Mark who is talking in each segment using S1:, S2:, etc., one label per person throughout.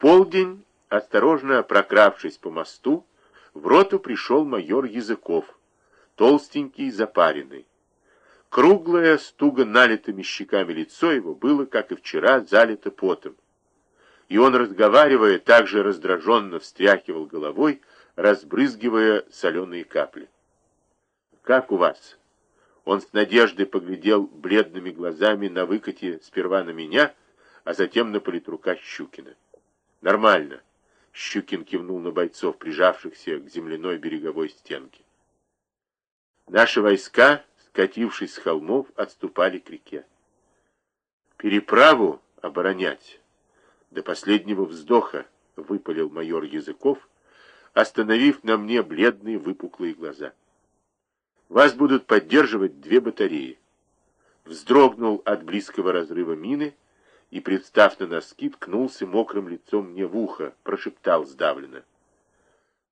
S1: полдень, осторожно прокравшись по мосту, в роту пришел майор Языков, толстенький, запаренный. Круглое, с туго налитыми щеками лицо его было, как и вчера, залито потом. И он, разговаривая, также раздраженно встряхивал головой, разбрызгивая соленые капли. «Как у вас?» Он с надеждой поглядел бледными глазами на выкате сперва на меня, а затем на политрука Щукина. «Нормально», — Щукин кивнул на бойцов, прижавшихся к земляной береговой стенке. Наши войска скатившись с холмов, отступали к реке. Переправу оборонять до последнего вздоха, выпалил майор Языков, остановив на мне бледные выпуклые глаза. Вас будут поддерживать две батареи. Вздрогнул от близкого разрыва мины и, представ на носки, ткнулся мокрым лицом мне в ухо, прошептал сдавленно.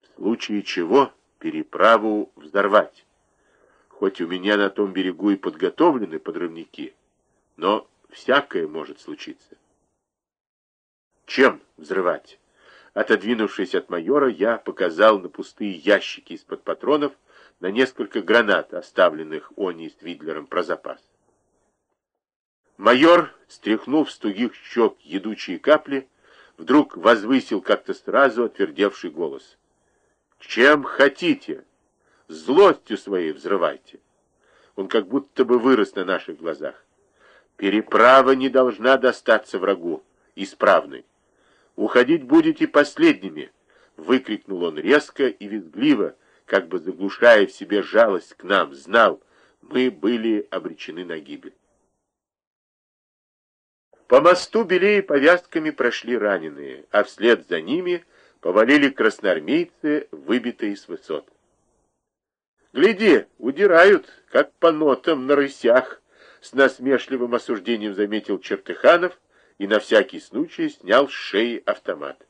S1: В случае чего переправу взорвать. Хоть у меня на том берегу и подготовлены подрывники, но всякое может случиться. Чем взрывать? Отодвинувшись от майора, я показал на пустые ящики из-под патронов на несколько гранат, оставленных Они с Видлером про запас. Майор, стряхнув с тугих щек едучие капли, вдруг возвысил как-то сразу отвердевший голос. «Чем хотите?» злостью своей взрывайте. Он как будто бы вырос на наших глазах. Переправа не должна достаться врагу, исправной. Уходить будете последними, выкрикнул он резко и визгливо, как бы заглушая в себе жалость к нам, знал, мы были обречены на гибель. По мосту белее повязками прошли раненые, а вслед за ними повалили красноармейцы, выбитые с высот. Гляди, удирают, как по нотам на рысях, с насмешливым осуждением заметил Чертыханов и на всякий случай снял с шеи автомат.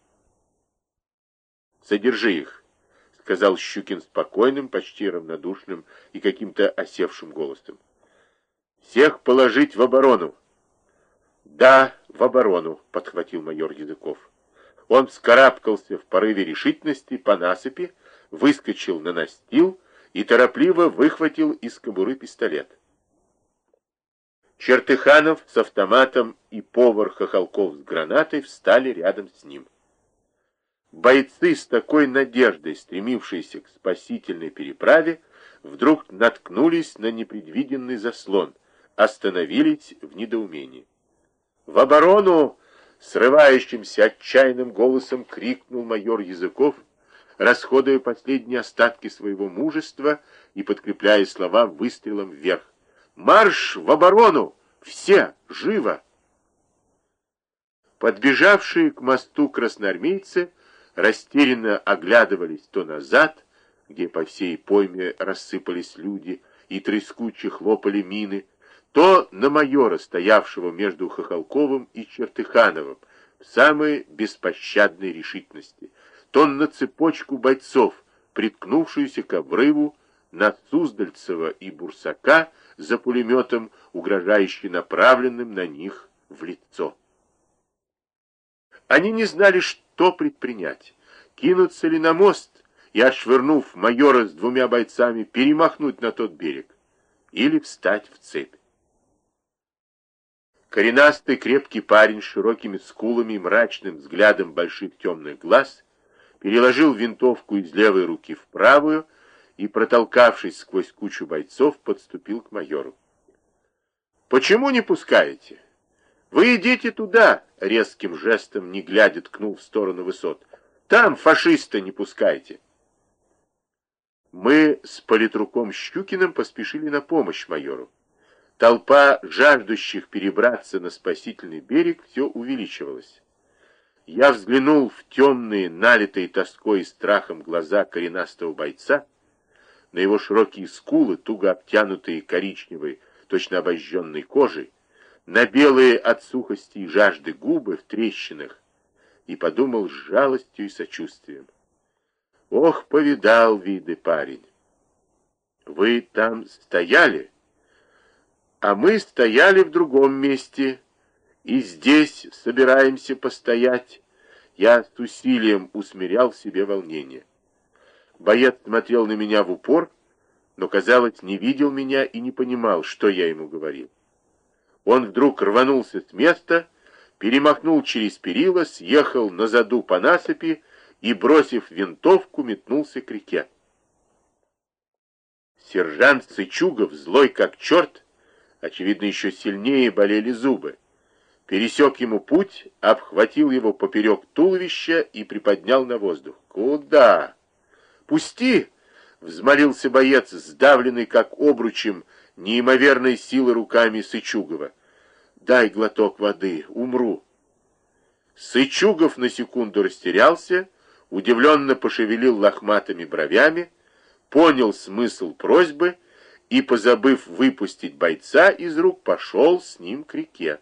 S1: «Содержи их», — сказал Щукин спокойным, почти равнодушным и каким-то осевшим голосом. «Всех положить в оборону». «Да, в оборону», — подхватил майор Языков. Он вскарабкался в порыве решительности по насыпи, выскочил на настил и торопливо выхватил из кобуры пистолет. Чертыханов с автоматом и повар Хохолков с гранатой встали рядом с ним. Бойцы с такой надеждой, стремившиеся к спасительной переправе, вдруг наткнулись на непредвиденный заслон, остановились в недоумении. «В оборону!» — срывающимся отчаянным голосом крикнул майор Языков — расходуя последние остатки своего мужества и подкрепляя слова выстрелом вверх. «Марш в оборону! Все! Живо!» Подбежавшие к мосту красноармейцы растерянно оглядывались то назад, где по всей пойме рассыпались люди и трескуче хлопали мины, то на майора, стоявшего между Хохолковым и Чертыхановым, в самой беспощадной решительности — то на цепочку бойцов, приткнувшуюся к обрыву на Суздальцева и Бурсака за пулеметом, угрожающе направленным на них в лицо. Они не знали, что предпринять. Кинуться ли на мост и, отшвырнув майора с двумя бойцами, перемахнуть на тот берег или встать в цепь. Коренастый крепкий парень с широкими скулами и мрачным взглядом больших темных глаз переложил винтовку из левой руки в правую и, протолкавшись сквозь кучу бойцов, подступил к майору. «Почему не пускаете? Вы идите туда!» — резким жестом, не глядя, ткнул в сторону высот. «Там фашиста не пускайте!» Мы с политруком Щукиным поспешили на помощь майору. Толпа жаждущих перебраться на спасительный берег все увеличивалась. Я взглянул в темные, налитые тоской и страхом глаза коренастого бойца, на его широкие скулы, туго обтянутые коричневой, точно обожженной кожей, на белые от сухости и жажды губы в трещинах, и подумал с жалостью и сочувствием. Ох, повидал виды парень. Вы там стояли, а мы стояли в другом месте, и здесь собираемся постоять. Я с усилием усмирял себе волнение. Боец смотрел на меня в упор, но, казалось, не видел меня и не понимал, что я ему говорил. Он вдруг рванулся с места, перемахнул через перила, съехал на заду по насыпи и, бросив винтовку, метнулся к реке. Сержант Сычугов, злой как черт, очевидно, еще сильнее болели зубы, пересек ему путь, обхватил его поперек туловища и приподнял на воздух. «Куда?» «Пусти!» — взмолился боец, сдавленный как обручем неимоверной силы руками Сычугова. «Дай глоток воды, умру». Сычугов на секунду растерялся, удивленно пошевелил лохматыми бровями, понял смысл просьбы и, позабыв выпустить бойца из рук, пошел с ним к реке.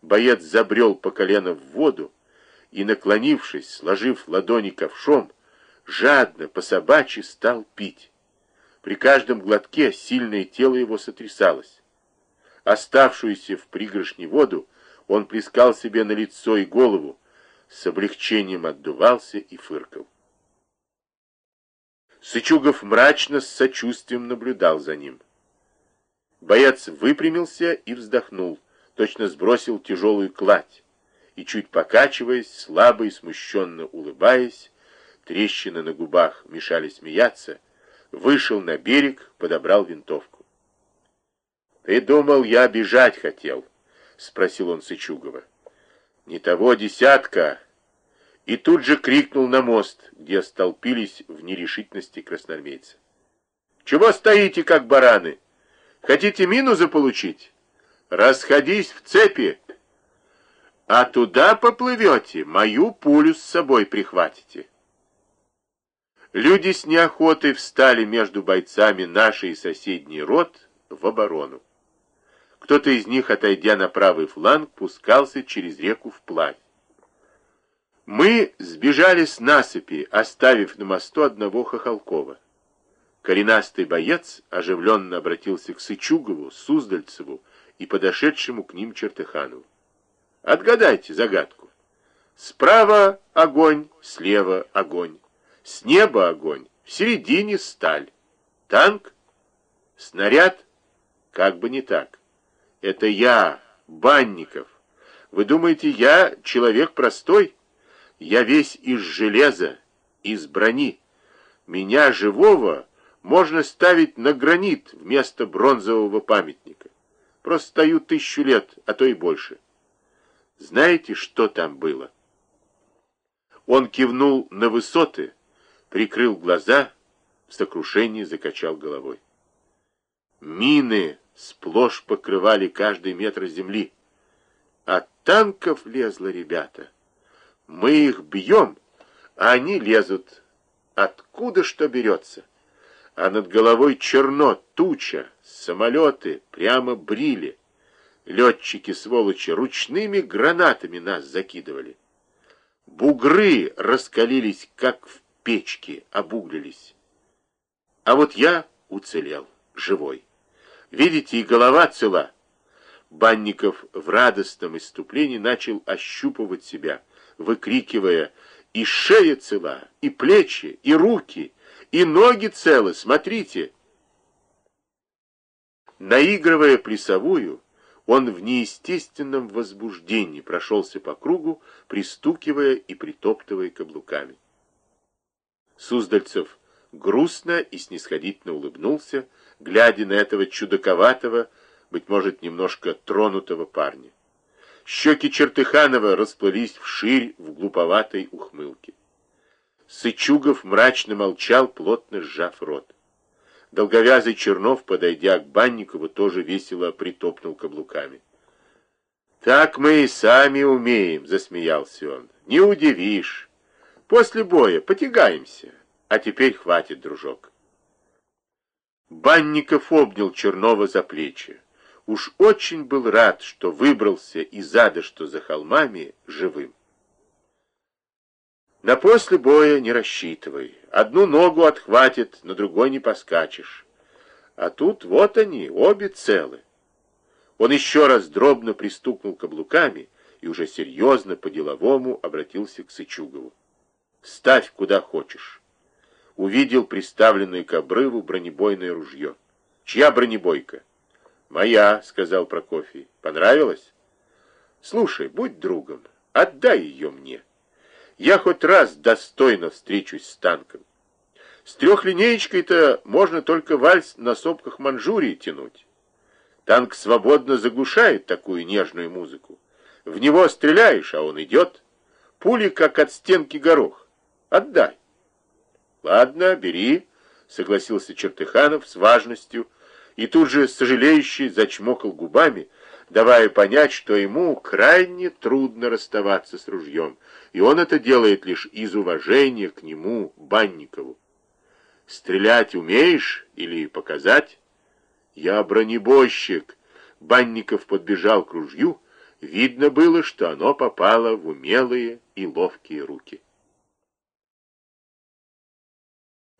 S1: Боец забрел по колено в воду и, наклонившись, сложив ладони ковшом, жадно, по-собачьи стал пить. При каждом глотке сильное тело его сотрясалось. Оставшуюся в пригоршне воду он плескал себе на лицо и голову, с облегчением отдувался и фыркал. Сычугов мрачно с сочувствием наблюдал за ним. Боец выпрямился и вздохнул, точно сбросил тяжелую кладь, и, чуть покачиваясь, слабо и смущенно улыбаясь, трещины на губах мешали смеяться, вышел на берег, подобрал винтовку. «Ты думал, я бежать хотел?» — спросил он Сычугова. «Не того десятка!» И тут же крикнул на мост, где столпились в нерешительности красноармейцы. «Чего стоите, как бараны? Хотите мину заполучить? Расходись в цепи!» А туда поплывете, мою пулю с собой прихватите. Люди с неохотой встали между бойцами нашей и соседней рот в оборону. Кто-то из них, отойдя на правый фланг, пускался через реку вплавь. Мы сбежали с насыпи, оставив на мосту одного Хохолкова. Коренастый боец оживленно обратился к Сычугову, Суздальцеву и подошедшему к ним Чертыханову. Отгадайте загадку. Справа огонь, слева огонь. С неба огонь, в середине сталь. Танк? Снаряд? Как бы не так. Это я, Банников. Вы думаете, я человек простой? Я весь из железа, из брони. Меня, живого, можно ставить на гранит вместо бронзового памятника. Просто стою тысячу лет, а то и больше. Знаете, что там было? Он кивнул на высоты, прикрыл глаза, в сокрушении закачал головой. Мины сплошь покрывали каждый метр земли. От танков лезло, ребята. Мы их бьем, а они лезут. Откуда что берется? А над головой черно, туча, самолеты прямо брили. Летчики, сволочи, ручными гранатами нас закидывали. Бугры раскалились, как в печки обуглились. А вот я уцелел, живой. Видите, и голова цела. Банников в радостном иступлении начал ощупывать себя, выкрикивая «И шея цела, и плечи, и руки, и ноги целы, смотрите!» Наигрывая плясовую, он в неестественном возбуждении прошелся по кругу, пристукивая и притоптывая каблуками. Суздальцев грустно и снисходительно улыбнулся, глядя на этого чудаковатого, быть может, немножко тронутого парня. Щеки Чертыханова расплылись вширь в глуповатой ухмылке. Сычугов мрачно молчал, плотно сжав рот. Долговязый Чернов, подойдя к Банникову, тоже весело притопнул каблуками. «Так мы и сами умеем», — засмеялся он. «Не удивишь». После боя потягаемся. А теперь хватит, дружок. Банников обнял Чернова за плечи. Уж очень был рад, что выбрался из ада, что за холмами, живым. На после боя не рассчитывай. Одну ногу отхватит, на другой не поскачешь. А тут вот они, обе целы. Он еще раз дробно пристукнул каблуками и уже серьезно, по-деловому обратился к Сычугову. «Ставь куда хочешь». Увидел приставленное к обрыву бронебойное ружье. «Чья бронебойка?» «Моя», — сказал Прокофий. «Понравилось?» «Слушай, будь другом, отдай ее мне. Я хоть раз достойно встречусь с танком. С трехлинеечкой-то можно только вальс на сопках Манчжурии тянуть. Танк свободно заглушает такую нежную музыку. В него стреляешь, а он идет. Пули, как от стенки горох. Отдай. Ладно, бери, согласился Чертыханов с важностью, и тут же, сожалеющий, зачмокал губами, давая понять, что ему крайне трудно расставаться с ружьем, и он это делает лишь из уважения к нему, Банникову. «Стрелять умеешь или показать?» «Я бронебойщик!» Банников подбежал к ружью. Видно было, что оно попало в умелые и ловкие руки.